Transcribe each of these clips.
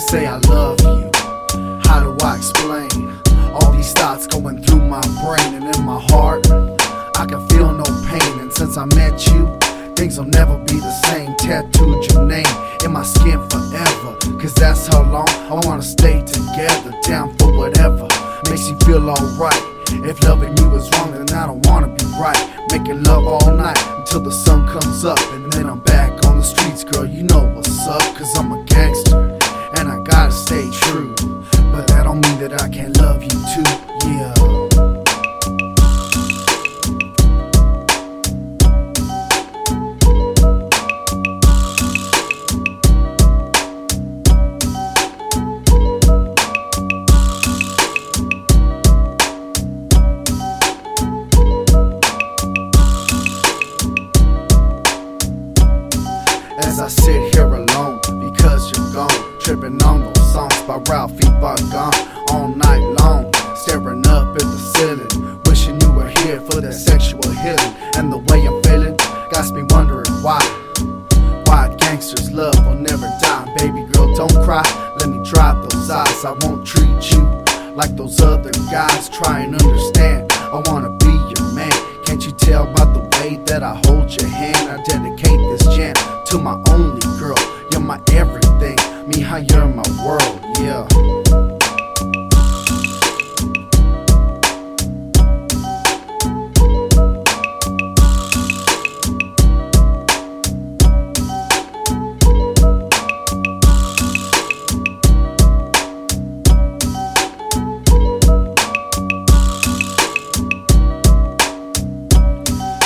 say I love you? How do I explain? All these thoughts going through my brain and in my heart. I can feel no pain, and since I met you, things will never be the same. Tattooed your name in my skin forever, cause that's how long I wanna stay together. Down for whatever makes you feel alright. If loving you is wrong, then I don't wanna be right. Making love all night until the sun comes up, and then I'm back on the streets, girl. You know what's up, cause I'm a gangster. Tripping on those songs by Ralphie Bugon all night long. Staring up at the ceiling, wishing you were here for that sexual healing. And the way I'm feeling got me wondering why. Why gangsters love will never die. Baby girl, don't cry. Let me dry those eyes. I won't treat you like those other guys. Try and understand. I wanna be your man. Can't you tell by the way that I hold your hand? I dedicate this jam to my only girl. You're my everything. Me, how you're my world. Yeah.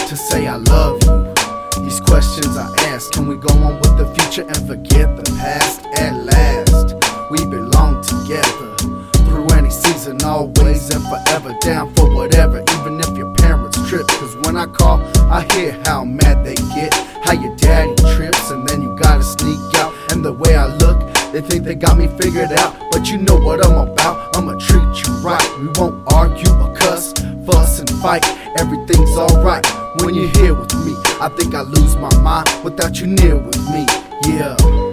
to say I love you. These questions I ask, can we go on with the future and forget the past? And forever. Down for whatever, even if your parents trip. Cause when I call, I hear how mad they get, how your daddy trips, and then you gotta sneak out. And the way I look, they think they got me figured out. But you know what I'm about, I'ma treat you right. We won't argue or cuss, fuss and fight. Everything's alright when you're here with me. I think I lose my mind without you near with me. Yeah.